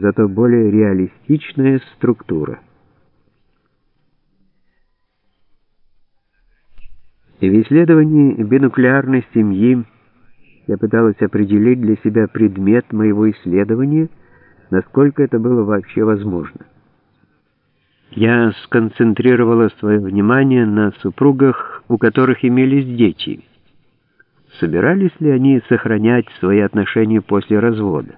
зато более реалистичная структура. В исследовании бинуклеарной семьи я пыталась определить для себя предмет моего исследования, насколько это было вообще возможно. Я сконцентрировала свое внимание на супругах, у которых имелись дети. Собирались ли они сохранять свои отношения после развода?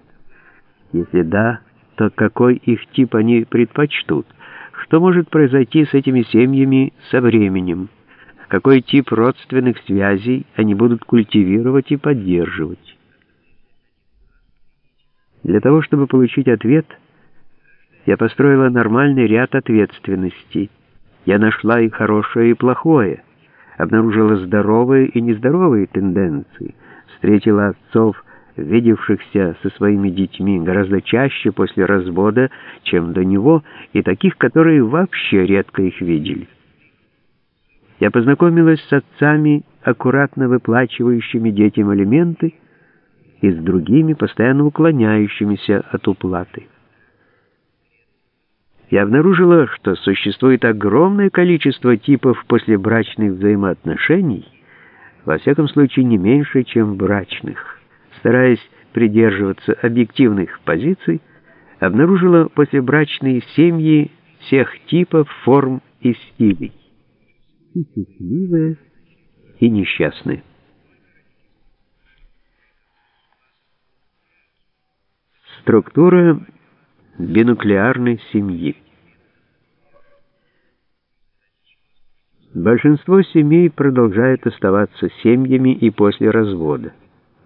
Если да, то какой их тип они предпочтут? Что может произойти с этими семьями со временем? Какой тип родственных связей они будут культивировать и поддерживать? Для того, чтобы получить ответ – я построила нормальный ряд ответственностей. Я нашла и хорошее, и плохое. Обнаружила здоровые и нездоровые тенденции. Встретила отцов, видевшихся со своими детьми гораздо чаще после развода, чем до него, и таких, которые вообще редко их видели. Я познакомилась с отцами, аккуратно выплачивающими детям алименты, и с другими, постоянно уклоняющимися от уплаты я обнаружила, что существует огромное количество типов послебрачных взаимоотношений, во всяком случае не меньше, чем брачных. Стараясь придерживаться объективных позиций, обнаружила послебрачные семьи всех типов, форм и стилей. И счастливые, и несчастные. Структура бинуклеарной семьи. Большинство семей продолжают оставаться семьями и после развода,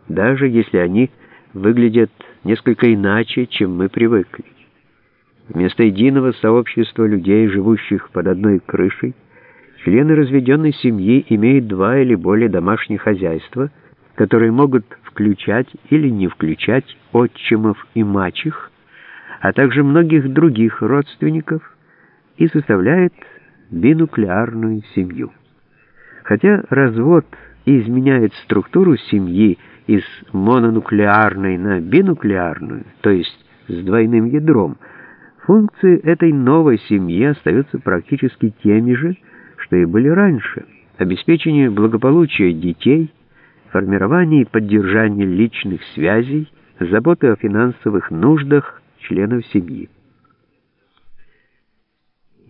даже если они выглядят несколько иначе, чем мы привыкли. Вместо единого сообщества людей, живущих под одной крышей, члены разведенной семьи имеют два или более домашних хозяйства, которые могут включать или не включать отчимов и мачех, а также многих других родственников и составляет бинуклеарную семью. Хотя развод изменяет структуру семьи из мононуклеарной на бинуклеарную, то есть с двойным ядром, функции этой новой семьи остаются практически теми же, что и были раньше. Обеспечение благополучия детей, формирование и поддержание личных связей, забота о финансовых нуждах, членов семьи.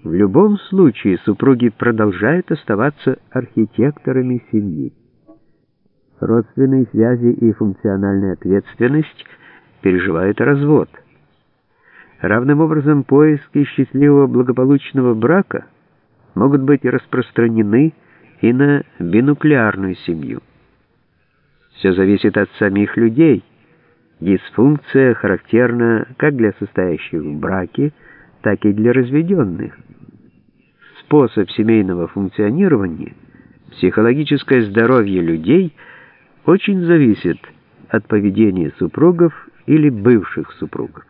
В любом случае супруги продолжают оставаться архитекторами семьи. Родственные связи и функциональная ответственность переживают развод. Равным образом поиски счастливого благополучного брака могут быть распространены и на бинуклеарную семью. Все зависит от самих людей – Дисфункция характерна как для состоящих в браке, так и для разведенных. Способ семейного функционирования, психологическое здоровье людей очень зависит от поведения супругов или бывших супругов.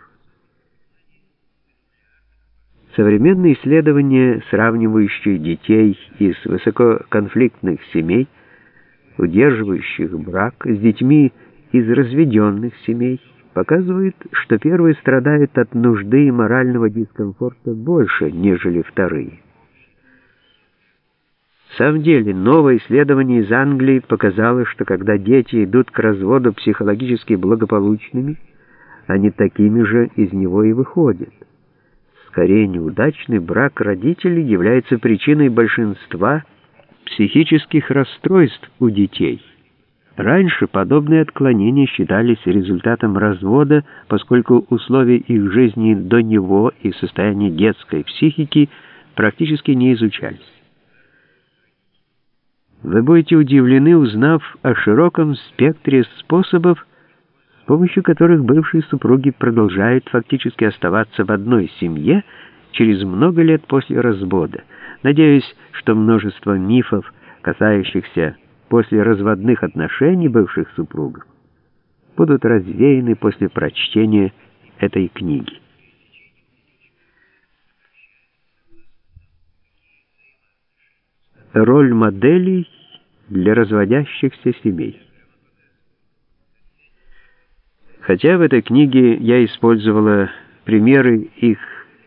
Современные исследования, сравнивающие детей из высококонфликтных семей, удерживающих брак, с детьми из разведенных семей показывает, что первые страдают от нужды и морального дискомфорта больше, нежели вторые. В самом деле, новое исследование из Англии показало, что когда дети идут к разводу психологически благополучными, они такими же из него и выходят. Скорее, неудачный брак родителей является причиной большинства психических расстройств у детей. Раньше подобные отклонения считались результатом развода, поскольку условия их жизни до него и состояние детской психики практически не изучались. Вы будете удивлены, узнав о широком спектре способов, с помощью которых бывшие супруги продолжают фактически оставаться в одной семье через много лет после развода. Надеюсь, что множество мифов, касающихся после разводных отношений бывших супругов будут развеяны после прочтения этой книги. Роль моделей для разводящихся семей. Хотя в этой книге я использовала примеры их